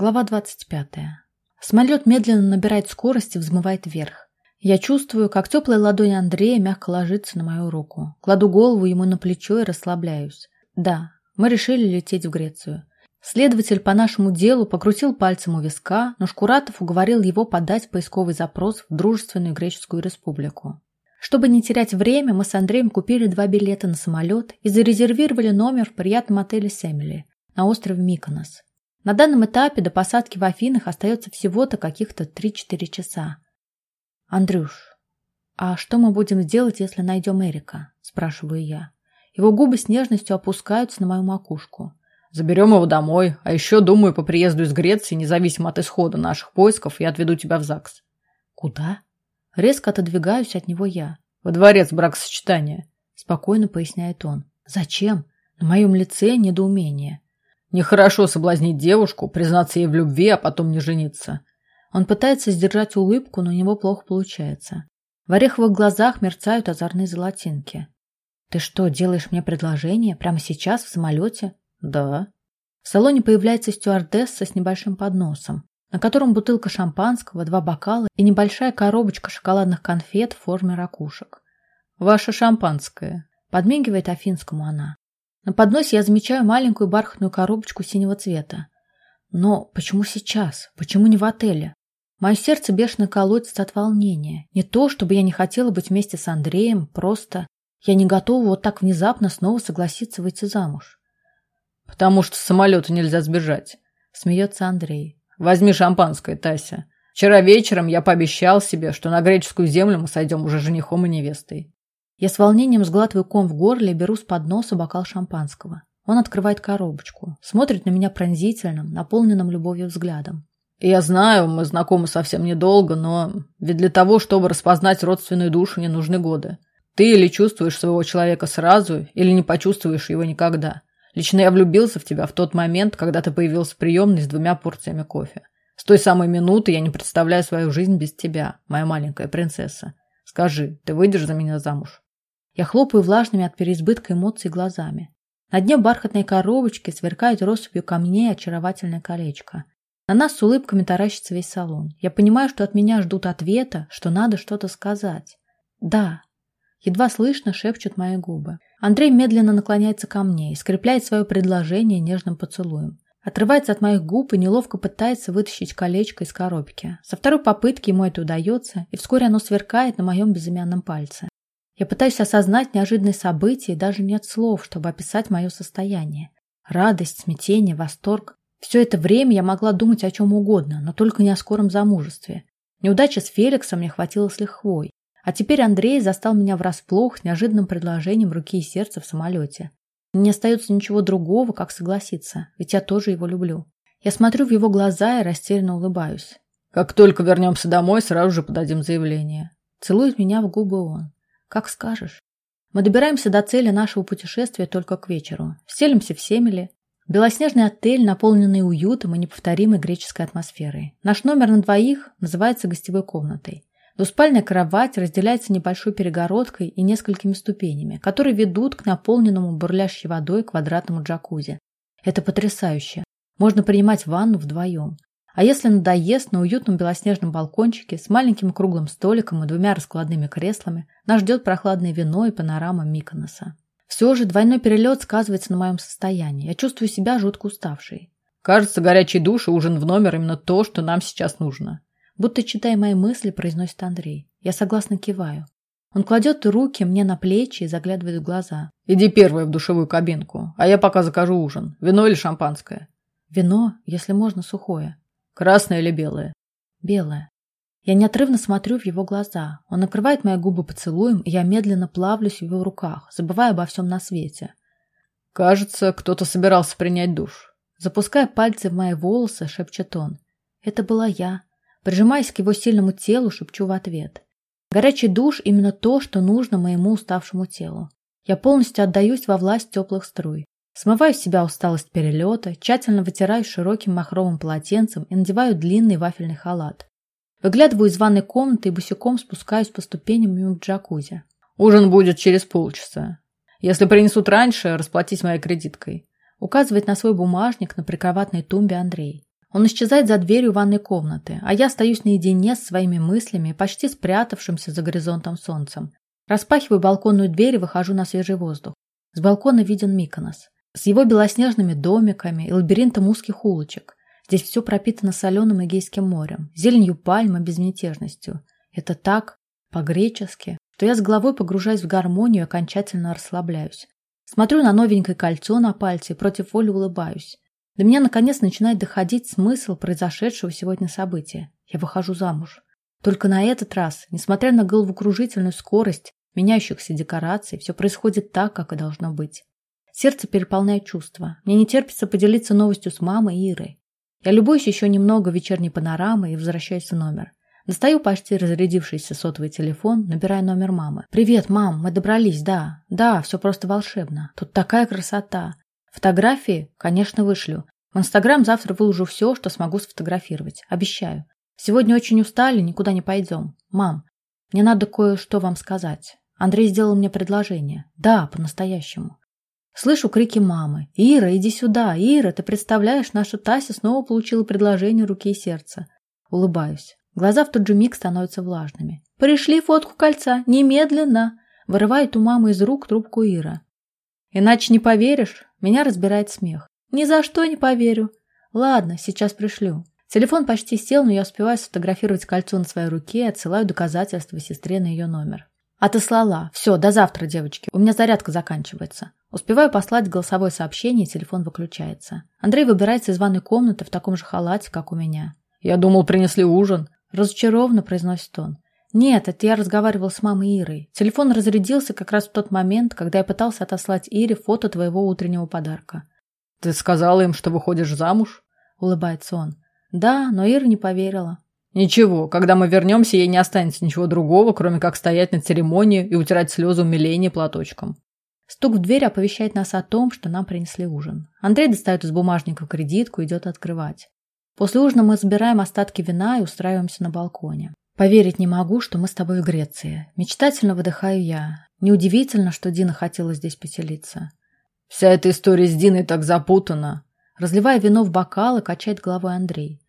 Глава 25. Самолет медленно набирает скорость и взмывает вверх. Я чувствую, как теплая ладонь Андрея мягко ложится на мою руку. Кладу голову ему на плечо и расслабляюсь. Да, мы решили лететь в Грецию. Следователь по нашему делу покрутил пальцем у виска, но Шкуратов уговорил его подать поисковый запрос в Дружественную Греческую Республику. Чтобы не терять время, мы с Андреем купили два билета на самолет и зарезервировали номер в приятном отеле «Семели» на острове Миконос. На данном этапе до посадки в Афинах остается всего-то каких-то 3-4 часа. «Андрюш, а что мы будем делать, если найдем Эрика?» – спрашиваю я. Его губы с нежностью опускаются на мою макушку. «Заберем его домой, а еще, думаю, по приезду из Греции, независимо от исхода наших поисков, я отведу тебя в ЗАГС». «Куда?» Резко отодвигаюсь от него я. «Во дворец бракосочетания», – спокойно поясняет он. «Зачем?» На моем лице недоумение. Нехорошо соблазнить девушку, признаться ей в любви, а потом не жениться. Он пытается сдержать улыбку, но у него плохо получается. В ореховых глазах мерцают озорные золотинки. «Ты что, делаешь мне предложение? Прямо сейчас, в самолете?» «Да». В салоне появляется стюардесса с небольшим подносом, на котором бутылка шампанского, два бокала и небольшая коробочка шоколадных конфет в форме ракушек. «Ваше шампанское», — подмигивает Афинскому она. На подносе я замечаю маленькую бархатную коробочку синего цвета. Но почему сейчас? Почему не в отеле? Мое сердце бешено колотится от волнения. Не то, чтобы я не хотела быть вместе с Андреем, просто я не готова вот так внезапно снова согласиться выйти замуж. «Потому что с самолета нельзя сбежать», — смеется Андрей. «Возьми шампанское, Тася. Вчера вечером я пообещал себе, что на греческую землю мы сойдем уже женихом и невестой. Я с волнением сглатываю ком в горле и беру с подноса бокал шампанского. Он открывает коробочку, смотрит на меня пронзительным, наполненным любовью взглядом. «Я знаю, мы знакомы совсем недолго, но ведь для того, чтобы распознать родственную душу, не нужны годы. Ты или чувствуешь своего человека сразу, или не почувствуешь его никогда. Лично я влюбился в тебя в тот момент, когда ты появился в приемной с двумя порциями кофе. С той самой минуты я не представляю свою жизнь без тебя, моя маленькая принцесса. Скажи, ты выйдешь за меня замуж?» Я хлопаю влажными от переизбытка эмоций глазами. На дне бархатной коробочки сверкает россыпью камней очаровательное колечко. На нас с улыбками таращится весь салон. Я понимаю, что от меня ждут ответа, что надо что-то сказать. «Да». Едва слышно шепчут мои губы. Андрей медленно наклоняется ко мне и скрепляет свое предложение нежным поцелуем. Отрывается от моих губ и неловко пытается вытащить колечко из коробки. Со второй попытки ему это удается, и вскоре оно сверкает на моем безымянном пальце. Я пытаюсь осознать неожиданные события, и даже нет слов, чтобы описать мое состояние. Радость, смятение, восторг. Все это время я могла думать о чем угодно, но только не о скором замужестве. Неудача с Феликсом мне хватило с лихвой. А теперь Андрей застал меня врасплох с неожиданным предложением руки и сердца в самолете. Не остается ничего другого, как согласиться, ведь я тоже его люблю. Я смотрю в его глаза и растерянно улыбаюсь. «Как только вернемся домой, сразу же подадим заявление». Целует меня в губы он. Как скажешь. Мы добираемся до цели нашего путешествия только к вечеру. Селимся в Семеле. Белоснежный отель, наполненный уютом и неповторимой греческой атмосферой. Наш номер на двоих называется гостевой комнатой. Двуспальная кровать разделяется небольшой перегородкой и несколькими ступенями, которые ведут к наполненному бурлящей водой квадратному джакузи. Это потрясающе. Можно принимать ванну вдвоем. А если надоест, на уютном белоснежном балкончике с маленьким круглым столиком и двумя раскладными креслами нас ждет прохладное вино и панорама Миконоса. Все же двойной перелет сказывается на моем состоянии. Я чувствую себя жутко уставшей. Кажется, горячий душ и ужин в номер именно то, что нам сейчас нужно. Будто читая мои мысли, произносит Андрей. Я согласно киваю. Он кладет руки мне на плечи и заглядывает в глаза. «Иди первая в душевую кабинку, а я пока закажу ужин. Вино или шампанское?» «Вино, если можно, сухое». Красное или белое? Белое. Я неотрывно смотрю в его глаза. Он накрывает мои губы поцелуем, и я медленно плавлюсь в его руках, забывая обо всем на свете. Кажется, кто-то собирался принять душ. Запуская пальцы в мои волосы, шепчет он. Это была я. Прижимаясь к его сильному телу, шепчу в ответ. Горячий душ – именно то, что нужно моему уставшему телу. Я полностью отдаюсь во власть теплых струй. Смываю с себя усталость перелета, тщательно вытираю широким махровым полотенцем и надеваю длинный вафельный халат. Выглядываю из ванной комнаты и босиком спускаюсь по ступеням мимо джакузи. «Ужин будет через полчаса. Если принесут раньше, расплатись моей кредиткой», указывает на свой бумажник на прикроватной тумбе Андрей. Он исчезает за дверью ванной комнаты, а я остаюсь наедине с своими мыслями, почти спрятавшимся за горизонтом солнцем. Распахиваю балконную дверь и выхожу на свежий воздух. С балкона виден Миконос. С его белоснежными домиками и лабиринтом узких улочек. Здесь все пропитано соленым Эгейским морем, зеленью пальмы, безмятежностью. Это так, по-гречески, что я с головой погружаюсь в гармонию и окончательно расслабляюсь. Смотрю на новенькое кольцо на пальце и против воли улыбаюсь. До меня наконец начинает доходить смысл произошедшего сегодня события. Я выхожу замуж. Только на этот раз, несмотря на головокружительную скорость меняющихся декораций, все происходит так, как и должно быть. Сердце переполняет чувства. Мне не терпится поделиться новостью с мамой и Ирой. Я любуюсь еще немного вечерней панорамой и возвращаюсь в номер. Достаю почти разрядившийся сотовый телефон, набираю номер мамы. «Привет, мам, мы добрались, да. Да, все просто волшебно. Тут такая красота. Фотографии, конечно, вышлю. В Инстаграм завтра выложу все, что смогу сфотографировать. Обещаю. Сегодня очень устали, никуда не пойдем. Мам, мне надо кое-что вам сказать. Андрей сделал мне предложение. Да, по-настоящему. Слышу крики мамы. «Ира, иди сюда! Ира, ты представляешь, наша Тася снова получила предложение руки и сердца». Улыбаюсь. Глаза в тот же миг становятся влажными. «Пришли фотку кольца! Немедленно!» Вырывает у мамы из рук трубку Ира. «Иначе не поверишь?» Меня разбирает смех. «Ни за что не поверю!» «Ладно, сейчас пришлю». Телефон почти сел, но я успеваю сфотографировать кольцо на своей руке и отсылаю доказательства сестре на ее номер. Отослала. Все, до завтра, девочки. У меня зарядка заканчивается. Успеваю послать голосовое сообщение, и телефон выключается. Андрей выбирается из ванной комнаты в таком же халате, как у меня. «Я думал, принесли ужин». Разочарованно произносит он. «Нет, это я разговаривал с мамой Ирой. Телефон разрядился как раз в тот момент, когда я пытался отослать Ире фото твоего утреннего подарка». «Ты сказала им, что выходишь замуж?» Улыбается он. «Да, но Ира не поверила». «Ничего, когда мы вернемся, ей не останется ничего другого, кроме как стоять на церемонии и утирать слезы умиления платочком». Стук в дверь оповещает нас о том, что нам принесли ужин. Андрей достает из бумажника кредитку и идет открывать. После ужина мы забираем остатки вина и устраиваемся на балконе. Поверить не могу, что мы с тобой в Греции. Мечтательно выдыхаю я. Неудивительно, что Дина хотела здесь поселиться. Вся эта история с Диной так запутана. Разливая вино в бокал и качает головой Андрей.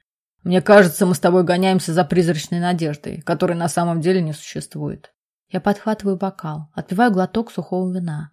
Мне кажется, мы с тобой гоняемся за призрачной надеждой, которой на самом деле не существует. Я подхватываю бокал, отпиваю глоток сухого вина.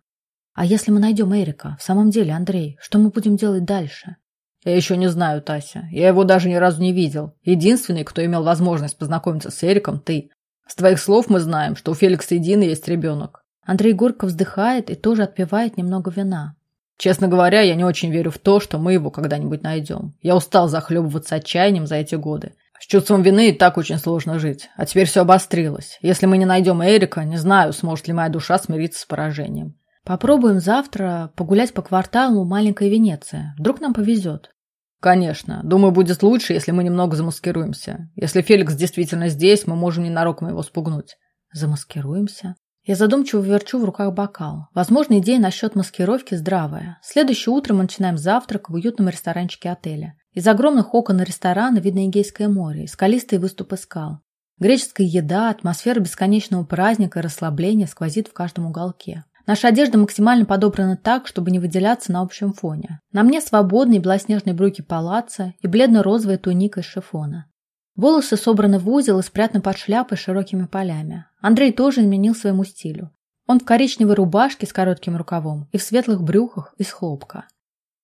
А если мы найдем Эрика? В самом деле, Андрей, что мы будем делать дальше? Я еще не знаю, Тася. Я его даже ни разу не видел. Единственный, кто имел возможность познакомиться с Эриком, ты. С твоих слов мы знаем, что у Феликса и Дины есть ребенок. Андрей горько вздыхает и тоже отпивает немного вина. Честно говоря, я не очень верю в то, что мы его когда-нибудь найдем. Я устал захлебываться отчаянием за эти годы. С чувством вины и так очень сложно жить. А теперь все обострилось. Если мы не найдем Эрика, не знаю, сможет ли моя душа смириться с поражением. Попробуем завтра погулять по кварталу маленькой Венеции. Вдруг нам повезет. Конечно. Думаю, будет лучше, если мы немного замаскируемся. Если Феликс действительно здесь, мы можем ненароком его спугнуть. Замаскируемся? Я задумчиво верчу в руках бокал. Возможно, идея насчет маскировки здравая. Следующее утро мы начинаем завтрак в уютном ресторанчике отеля. Из огромных окон ресторана видно Эгейское море скалистые выступы скал. Греческая еда, атмосфера бесконечного праздника и расслабления сквозит в каждом уголке. Наша одежда максимально подобрана так, чтобы не выделяться на общем фоне. На мне свободные белоснежные брюки палаца и бледно-розовая туника из шифона. Волосы собраны в узел и спрятаны под шляпой широкими полями. Андрей тоже изменил своему стилю. Он в коричневой рубашке с коротким рукавом и в светлых брюках из хлопка.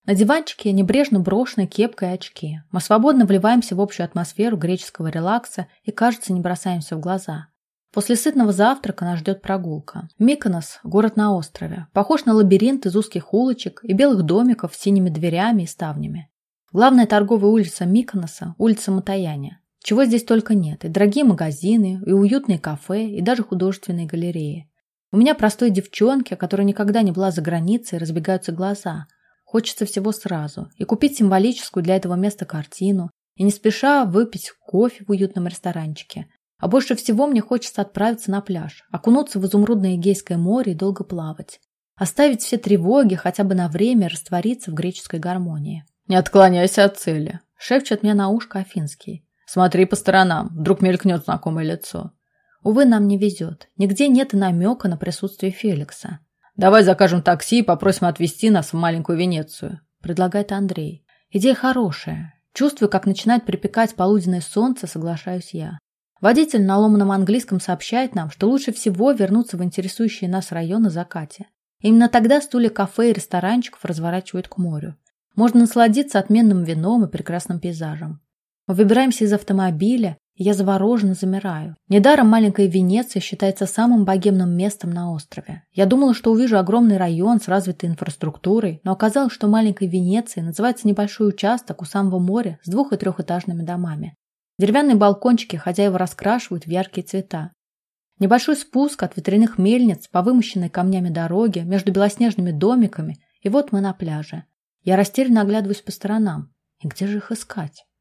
На диванчике небрежно брошены кепка и очки. Мы свободно вливаемся в общую атмосферу греческого релакса и, кажется, не бросаемся в глаза. После сытного завтрака нас ждет прогулка. Миконос – город на острове. Похож на лабиринт из узких улочек и белых домиков с синими дверями и ставнями. Главная торговая улица Миконоса – улица Матаяни. Чего здесь только нет. И дорогие магазины, и уютные кафе, и даже художественные галереи. У меня простой девчонки, которая никогда не была за границей, разбегаются глаза. Хочется всего сразу. И купить символическую для этого места картину, и не спеша выпить кофе в уютном ресторанчике, а больше всего мне хочется отправиться на пляж, окунуться в изумрудное Эгейское море и долго плавать. Оставить все тревоги хотя бы на время раствориться в греческой гармонии. «Не отклоняйся от цели», — шепчет мне на ушко Афинский. «Смотри по сторонам, вдруг мелькнет знакомое лицо». Увы, нам не везет. Нигде нет намека на присутствие Феликса. «Давай закажем такси и попросим отвезти нас в маленькую Венецию», — предлагает Андрей. Идея хорошая. Чувствую, как начинает припекать полуденное солнце, соглашаюсь я. Водитель на ломаном английском сообщает нам, что лучше всего вернуться в интересующие нас районы закате. Именно тогда стулья кафе и ресторанчиков разворачивают к морю. Можно насладиться отменным вином и прекрасным пейзажем. Выбираемся из автомобиля, я завороженно замираю. Недаром маленькая Венеция считается самым богемным местом на острове. Я думала, что увижу огромный район с развитой инфраструктурой, но оказалось, что маленькой Венецией называется небольшой участок у самого моря с двух- и трехэтажными домами. Деревянные балкончики хозяева раскрашивают в яркие цвета. Небольшой спуск от ветряных мельниц по вымощенной камнями дороге между белоснежными домиками, и вот мы на пляже. Я растерянно оглядываюсь по сторонам. И где же их искать?